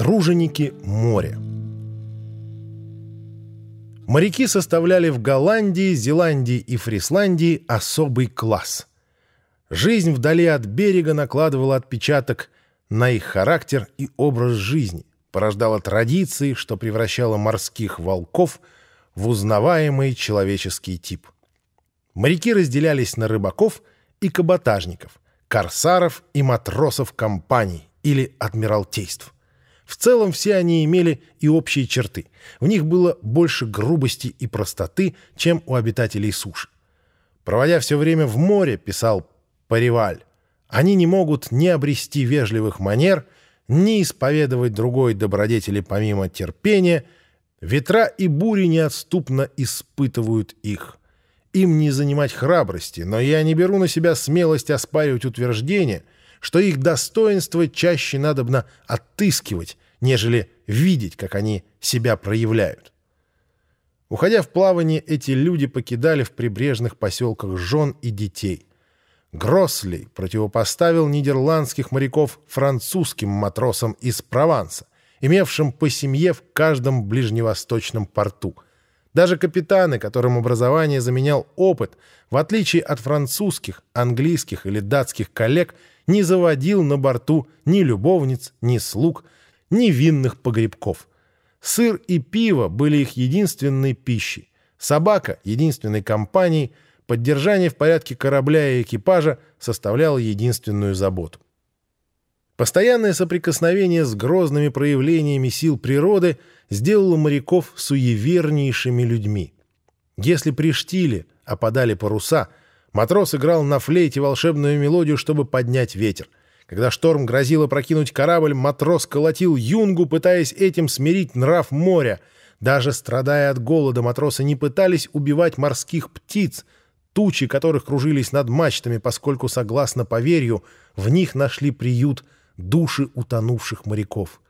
Труженики моря Моряки составляли в Голландии, Зеландии и Фрисландии особый класс. Жизнь вдали от берега накладывала отпечаток на их характер и образ жизни, порождала традиции, что превращало морских волков в узнаваемый человеческий тип. Моряки разделялись на рыбаков и каботажников, корсаров и матросов компаний или адмиралтейств. В целом все они имели и общие черты. В них было больше грубости и простоты, чем у обитателей суши. Проводя все время в море, писал Париваль, они не могут ни обрести вежливых манер, ни исповедовать другой добродетели помимо терпения. Ветра и бури неотступно испытывают их. Им не занимать храбрости, но я не беру на себя смелость оспаривать утверждение, что их достоинство чаще надобно отыскивать, нежели видеть, как они себя проявляют. Уходя в плавание, эти люди покидали в прибрежных поселках жен и детей. Гросли противопоставил нидерландских моряков французским матросам из Прованса, имевшим по семье в каждом ближневосточном порту. Даже капитаны, которым образование заменял опыт, в отличие от французских, английских или датских коллег, не заводил на борту ни любовниц, ни слуг, ни винных погребков. Сыр и пиво были их единственной пищей, собака — единственной компанией — поддержание в порядке корабля и экипажа составляло единственную заботу. Постоянное соприкосновение с грозными проявлениями сил природы сделало моряков суевернейшими людьми. Если при штиле опадали паруса, матрос играл на флейте волшебную мелодию, чтобы поднять ветер. Когда шторм грозил опрокинуть корабль, матрос колотил юнгу, пытаясь этим смирить нрав моря. Даже страдая от голода, матросы не пытались убивать морских птиц — тучи которых кружились над мачтами, поскольку, согласно поверью, в них нашли приют души утонувших моряков.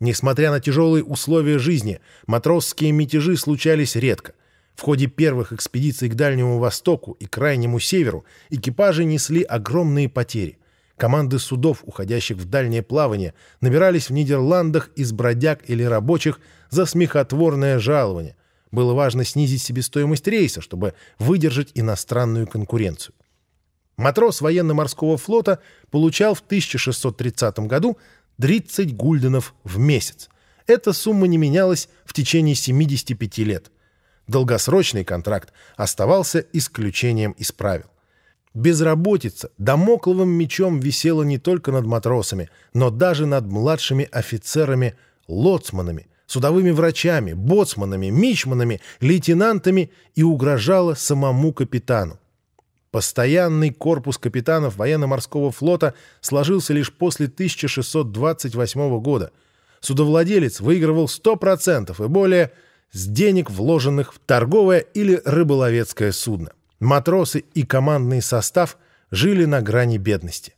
Несмотря на тяжелые условия жизни, матросские мятежи случались редко. В ходе первых экспедиций к Дальнему Востоку и Крайнему Северу экипажи несли огромные потери. Команды судов, уходящих в дальнее плавание, набирались в Нидерландах из бродяг или рабочих за смехотворное жалование, было важно снизить себестоимость рейса, чтобы выдержать иностранную конкуренцию. Матрос военно-морского флота получал в 1630 году 30 гульденов в месяц. Эта сумма не менялась в течение 75 лет. Долгосрочный контракт оставался исключением из правил. Безработица домокловым мечом висела не только над матросами, но даже над младшими офицерами-лоцманами, судовыми врачами, боцманами, мичманами, лейтенантами и угрожала самому капитану. Постоянный корпус капитанов военно-морского флота сложился лишь после 1628 года. Судовладелец выигрывал 100% и более с денег, вложенных в торговое или рыболовецкое судно. Матросы и командный состав жили на грани бедности.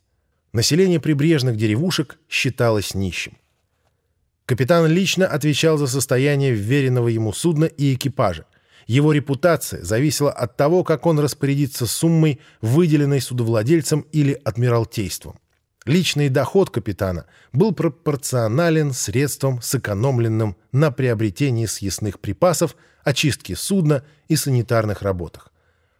Население прибрежных деревушек считалось нищим. Капитан лично отвечал за состояние вверенного ему судна и экипажа. Его репутация зависела от того, как он распорядится суммой, выделенной судовладельцем или адмиралтейством. Личный доход капитана был пропорционален средствам, сэкономленным на приобретении съестных припасов, очистке судна и санитарных работах.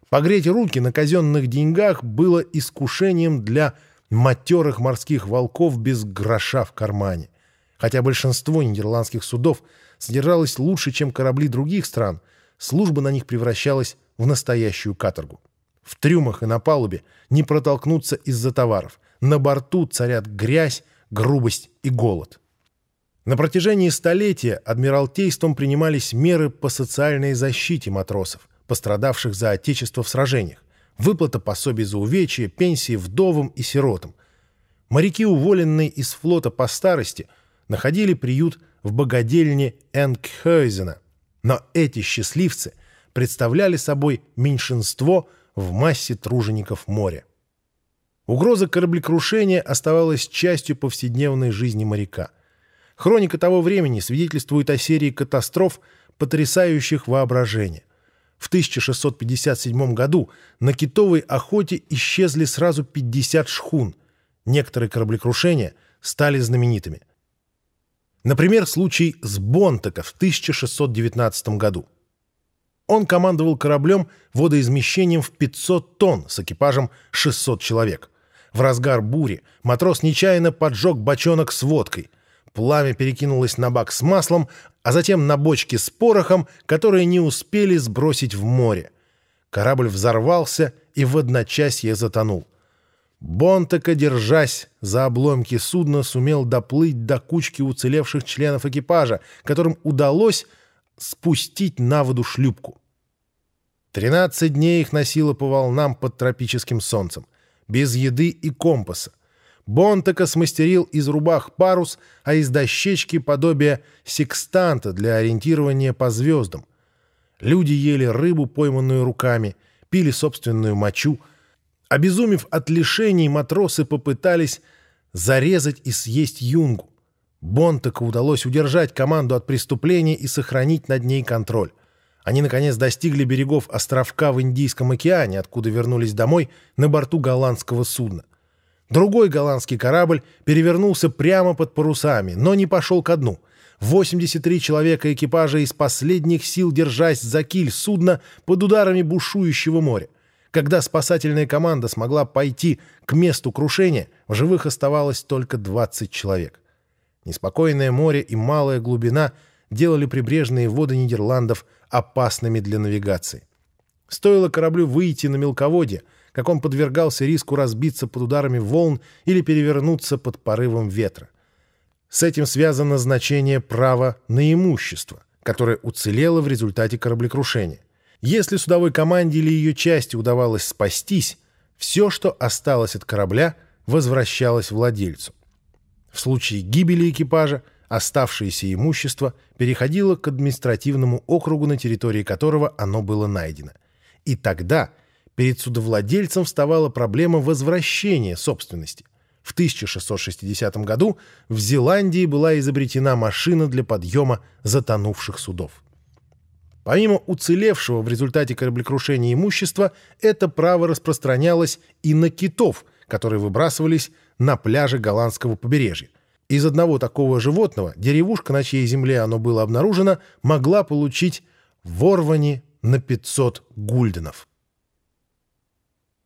Погреть руки на казенных деньгах было искушением для матерых морских волков без гроша в кармане. Хотя большинство нидерландских судов содержалось лучше, чем корабли других стран, служба на них превращалась в настоящую каторгу. В трюмах и на палубе не протолкнуться из-за товаров. На борту царят грязь, грубость и голод. На протяжении столетия адмиралтейством принимались меры по социальной защите матросов, пострадавших за отечество в сражениях, выплата пособий за увечья, пенсии вдовам и сиротам. Моряки, уволенные из флота по старости – находили приют в богадельне Энгхёйзена. Но эти счастливцы представляли собой меньшинство в массе тружеников моря. Угроза кораблекрушения оставалась частью повседневной жизни моряка. Хроника того времени свидетельствует о серии катастроф, потрясающих воображение. В 1657 году на китовой охоте исчезли сразу 50 шхун. Некоторые кораблекрушения стали знаменитыми – Например, случай с Бонтека в 1619 году. Он командовал кораблем водоизмещением в 500 тонн с экипажем 600 человек. В разгар бури матрос нечаянно поджег бочонок с водкой. Пламя перекинулось на бак с маслом, а затем на бочки с порохом, которые не успели сбросить в море. Корабль взорвался и в одночасье затонул. Бонтека, держась за обломки судна, сумел доплыть до кучки уцелевших членов экипажа, которым удалось спустить на воду шлюпку. Тринадцать дней их носило по волнам под тропическим солнцем, без еды и компаса. Бонтека смастерил из рубах парус, а из дощечки подобие секстанта для ориентирования по звездам. Люди ели рыбу, пойманную руками, пили собственную мочу — Обезумев от лишений, матросы попытались зарезать и съесть юнгу. Бонтаку удалось удержать команду от преступления и сохранить над ней контроль. Они, наконец, достигли берегов островка в Индийском океане, откуда вернулись домой на борту голландского судна. Другой голландский корабль перевернулся прямо под парусами, но не пошел ко дну. 83 человека экипажа из последних сил, держась за киль судна под ударами бушующего моря. Когда спасательная команда смогла пойти к месту крушения, в живых оставалось только 20 человек. Неспокойное море и малая глубина делали прибрежные воды Нидерландов опасными для навигации. Стоило кораблю выйти на мелководье, как он подвергался риску разбиться под ударами волн или перевернуться под порывом ветра. С этим связано значение права на имущество, которое уцелело в результате кораблекрушения. Если судовой команде или ее части удавалось спастись, все, что осталось от корабля, возвращалось владельцу. В случае гибели экипажа оставшееся имущество переходило к административному округу, на территории которого оно было найдено. И тогда перед судовладельцем вставала проблема возвращения собственности. В 1660 году в Зеландии была изобретена машина для подъема затонувших судов. Помимо уцелевшего в результате кораблекрушения имущества, это право распространялось и на китов, которые выбрасывались на пляже голландского побережья. Из одного такого животного деревушка, на чьей земле оно было обнаружено, могла получить ворвани на 500 гульденов.